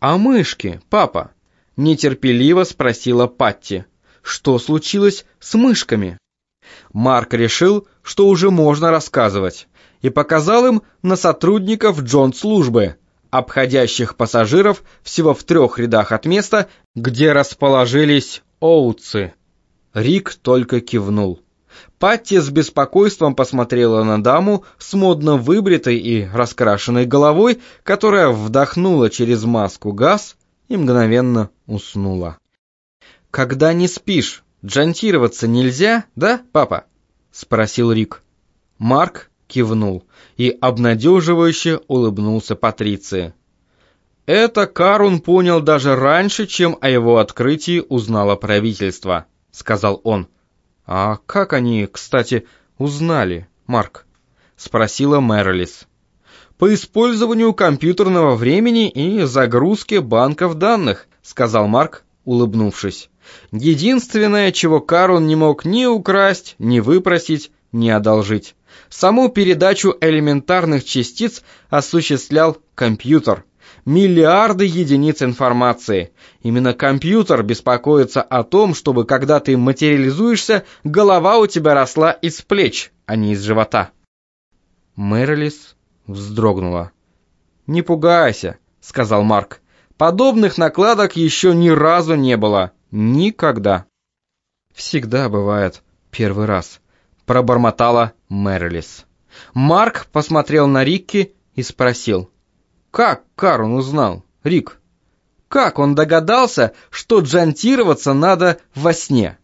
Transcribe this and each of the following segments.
«А мышки, папа?» — нетерпеливо спросила Патти. «Что случилось с мышками?» Марк решил, что уже можно рассказывать, и показал им на сотрудников Джон-службы, обходящих пассажиров всего в трех рядах от места, где расположились оутсы. Рик только кивнул. Патти с беспокойством посмотрела на даму с модно выбритой и раскрашенной головой, которая вдохнула через маску газ и мгновенно уснула. «Когда не спишь, джантироваться нельзя, да, папа?» — спросил Рик. Марк кивнул и обнадеживающе улыбнулся Патриции. Это Карун понял даже раньше, чем о его открытии узнало правительство, сказал он. А как они, кстати, узнали, Марк? спросила Мэрилис. По использованию компьютерного времени и загрузке банков данных, сказал Марк, улыбнувшись. Единственное, чего Карун не мог ни украсть, ни выпросить, ни одолжить. Саму передачу элементарных частиц осуществлял компьютер – миллиарды единиц информации. Именно компьютер беспокоится о том, чтобы когда ты материализуешься, голова у тебя росла из плеч, а не из живота. Мэрилис вздрогнула. «Не пугайся», — сказал Марк. «Подобных накладок еще ни разу не было. Никогда». «Всегда бывает первый раз», — пробормотала Мэрилис. Марк посмотрел на Рикки и спросил. Как Карун узнал, Рик? Как он догадался, что джантироваться надо во сне?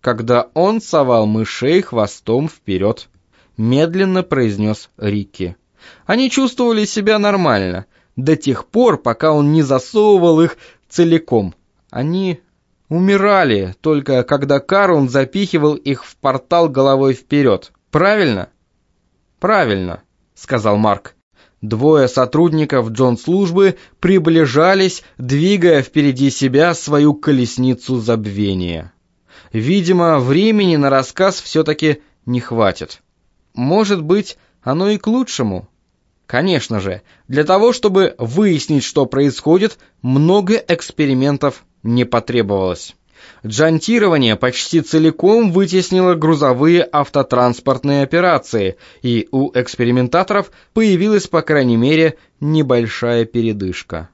Когда он совал мышей хвостом вперед, медленно произнес Рикки. Они чувствовали себя нормально, до тех пор, пока он не засовывал их целиком. Они умирали, только когда Карун запихивал их в портал головой вперед. Правильно? Правильно, сказал Марк. Двое сотрудников Джон-службы приближались, двигая впереди себя свою колесницу забвения. Видимо, времени на рассказ все-таки не хватит. Может быть, оно и к лучшему. Конечно же, для того, чтобы выяснить, что происходит, много экспериментов не потребовалось. Джантирование почти целиком вытеснило грузовые автотранспортные операции, и у экспериментаторов появилась, по крайней мере, небольшая передышка.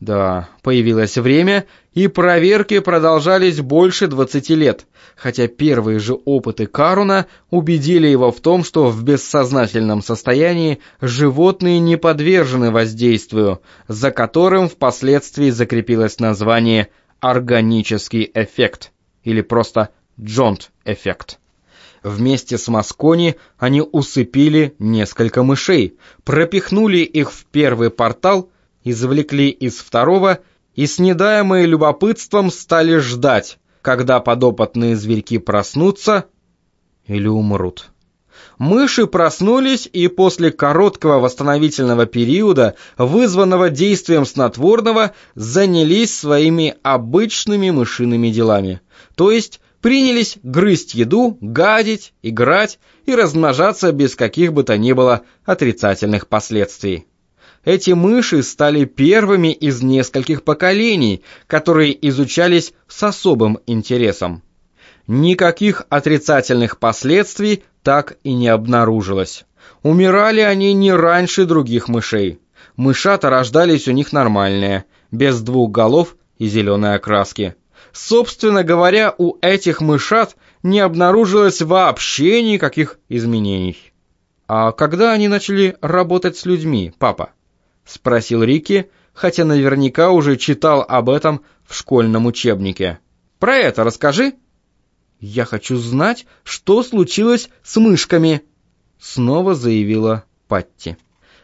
Да, появилось время, и проверки продолжались больше 20 лет, хотя первые же опыты Каруна убедили его в том, что в бессознательном состоянии животные не подвержены воздействию, за которым впоследствии закрепилось название органический эффект или просто джонт-эффект. Вместе с Маскони они усыпили несколько мышей, пропихнули их в первый портал, извлекли из второго и с недаемой любопытством стали ждать, когда подопытные зверьки проснутся или умрут. Мыши проснулись и после короткого восстановительного периода, вызванного действием снотворного, занялись своими обычными мышиными делами. То есть принялись грызть еду, гадить, играть и размножаться без каких бы то ни было отрицательных последствий. Эти мыши стали первыми из нескольких поколений, которые изучались с особым интересом. Никаких отрицательных последствий так и не обнаружилось. Умирали они не раньше других мышей. Мышата рождались у них нормальные, без двух голов и зеленой окраски. Собственно говоря, у этих мышат не обнаружилось вообще никаких изменений. «А когда они начали работать с людьми, папа?» — спросил Рики, хотя наверняка уже читал об этом в школьном учебнике. «Про это расскажи!» «Я хочу знать, что случилось с мышками», — снова заявила Патти.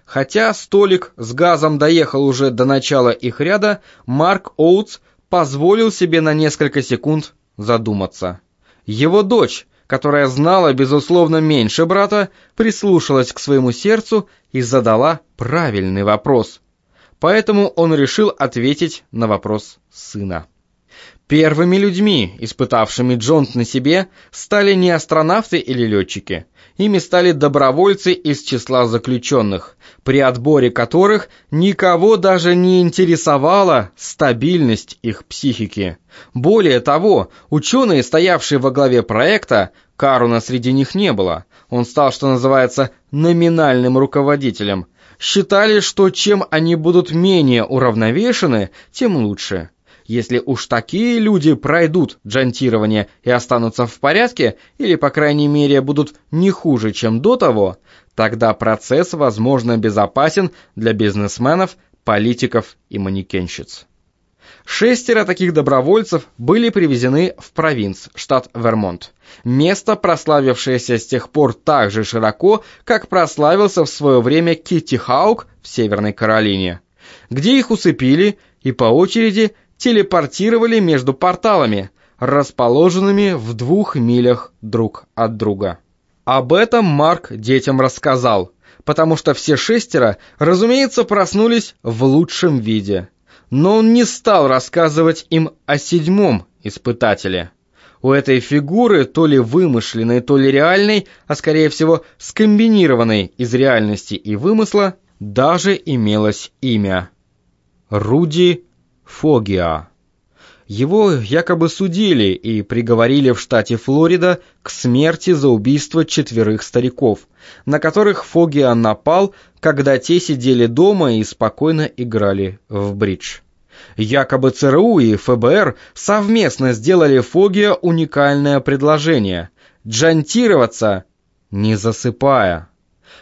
Хотя столик с газом доехал уже до начала их ряда, Марк Оутс позволил себе на несколько секунд задуматься. Его дочь, которая знала, безусловно, меньше брата, прислушалась к своему сердцу и задала правильный вопрос. Поэтому он решил ответить на вопрос сына. Первыми людьми, испытавшими Джонт на себе, стали не астронавты или летчики. Ими стали добровольцы из числа заключенных, при отборе которых никого даже не интересовала стабильность их психики. Более того, ученые, стоявшие во главе проекта, Каруна среди них не было, он стал, что называется, номинальным руководителем, считали, что чем они будут менее уравновешены, тем лучше. Если уж такие люди пройдут джантирование и останутся в порядке, или, по крайней мере, будут не хуже, чем до того, тогда процесс, возможно, безопасен для бизнесменов, политиков и манекенщиц. Шестеро таких добровольцев были привезены в провинц, штат Вермонт. Место, прославившееся с тех пор так же широко, как прославился в свое время Китти Хаук в Северной Каролине, где их усыпили и по очереди телепортировали между порталами, расположенными в двух милях друг от друга. Об этом Марк детям рассказал, потому что все шестеро, разумеется, проснулись в лучшем виде. Но он не стал рассказывать им о седьмом испытателе. У этой фигуры, то ли вымышленной, то ли реальной, а скорее всего скомбинированной из реальности и вымысла, даже имелось имя. Руди Фогиа. Его якобы судили и приговорили в штате Флорида к смерти за убийство четверых стариков, на которых Фогиа напал, когда те сидели дома и спокойно играли в бридж. Якобы ЦРУ и ФБР совместно сделали Фогиа уникальное предложение – джантироваться, не засыпая.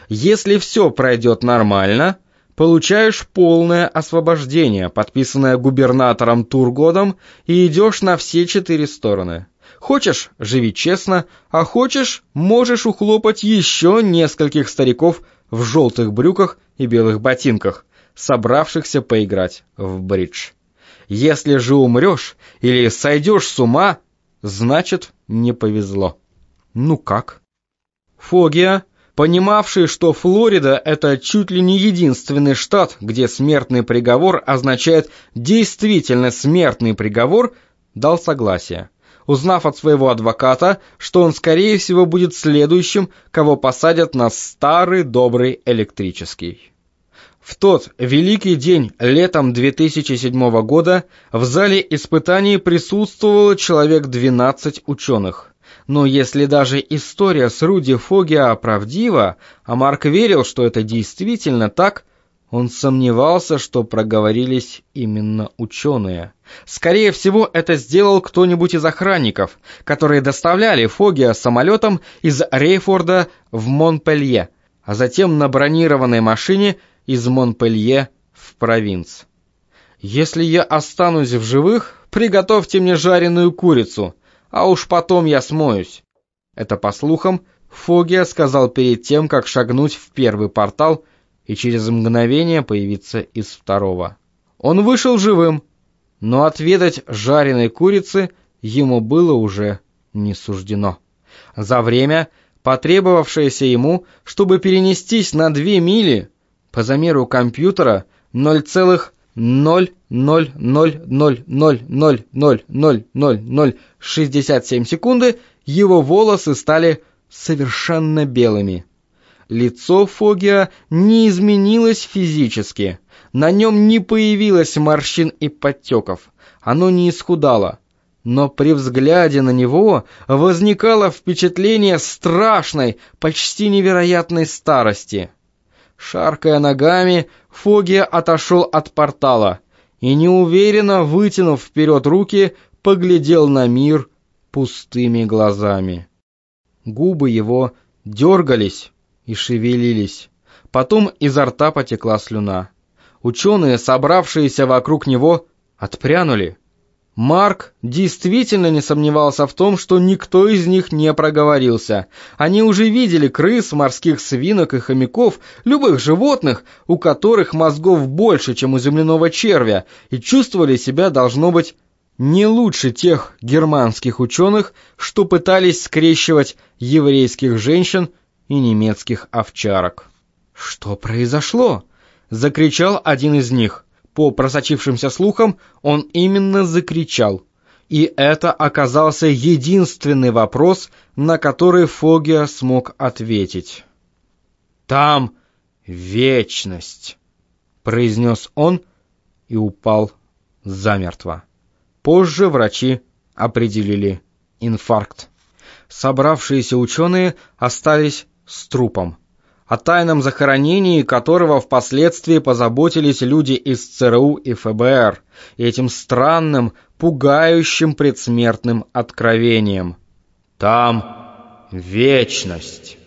Если все пройдет нормально – получаешь полное освобождение, подписанное губернатором Тургодом, и идешь на все четыре стороны. Хочешь – живи честно, а хочешь – можешь ухлопать еще нескольких стариков в желтых брюках и белых ботинках, собравшихся поиграть в бридж. Если же умрешь или сойдешь с ума, значит не повезло. Ну как? Фогия понимавший, что Флорида – это чуть ли не единственный штат, где смертный приговор означает действительно смертный приговор, дал согласие, узнав от своего адвоката, что он, скорее всего, будет следующим, кого посадят на старый добрый электрический. В тот великий день летом 2007 года в зале испытаний присутствовало человек 12 ученых. Но если даже история с Руди Фогиа правдива, а Марк верил, что это действительно так, он сомневался, что проговорились именно ученые. Скорее всего, это сделал кто-нибудь из охранников, которые доставляли Фогиа самолетом из Рейфорда в Монпелье, а затем на бронированной машине из Монпелье в провинц. «Если я останусь в живых, приготовьте мне жареную курицу», а уж потом я смоюсь. Это по слухам Фогия сказал перед тем, как шагнуть в первый портал и через мгновение появиться из второго. Он вышел живым, но отведать жареной курицы ему было уже не суждено. За время, потребовавшееся ему, чтобы перенестись на две мили, по замеру компьютера 0,0 ноль ноль ноль ноль ноль ноль ноль ноль ноль ноль шестьдесят семь секунды его волосы стали совершенно белыми. Лицо Фогия не изменилось физически. На нем не появилось морщин и подтеков. Оно не исхудало. Но при взгляде на него возникало впечатление страшной, почти невероятной старости. Шаркая ногами, Фогия отошел от портала и, неуверенно вытянув вперед руки, поглядел на мир пустыми глазами. Губы его дергались и шевелились. Потом изо рта потекла слюна. Ученые, собравшиеся вокруг него, отпрянули. Марк действительно не сомневался в том, что никто из них не проговорился. Они уже видели крыс, морских свинок и хомяков, любых животных, у которых мозгов больше, чем у земляного червя, и чувствовали себя, должно быть, не лучше тех германских ученых, что пытались скрещивать еврейских женщин и немецких овчарок. «Что произошло?» — закричал один из них — по просочившимся слухам, он именно закричал. И это оказался единственный вопрос, на который Фогия смог ответить. «Там вечность», — произнес он и упал замертво. Позже врачи определили инфаркт. Собравшиеся ученые остались с трупом, о тайном захоронении которого впоследствии позаботились люди из ЦРУ и ФБР, этим странным, пугающим предсмертным откровением. Там вечность.